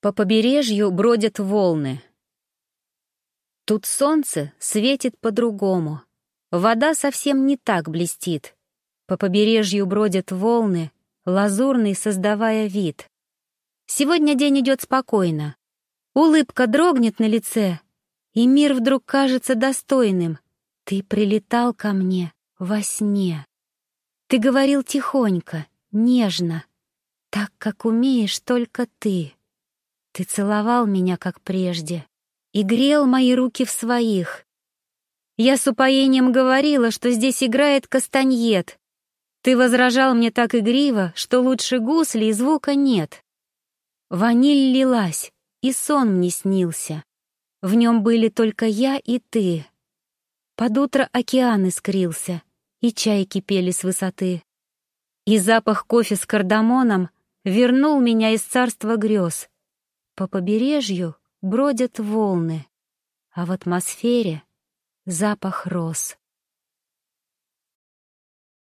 По побережью бродят волны. Тут солнце светит по-другому. Вода совсем не так блестит. По побережью бродят волны, лазурный создавая вид. Сегодня день идет спокойно. Улыбка дрогнет на лице, и мир вдруг кажется достойным. Ты прилетал ко мне во сне. Ты говорил тихонько, нежно, так, как умеешь только ты. Ты целовал меня, как прежде, и грел мои руки в своих. Я с упоением говорила, что здесь играет кастаньет. Ты возражал мне так игриво, что лучше гусли и звука нет. Ваниль лилась, и сон мне снился. В нем были только я и ты. Под утро океан искрился, и чайки пели с высоты. И запах кофе с кардамоном вернул меня из царства грез — по побережью бродят волны, а в атмосфере запах роз.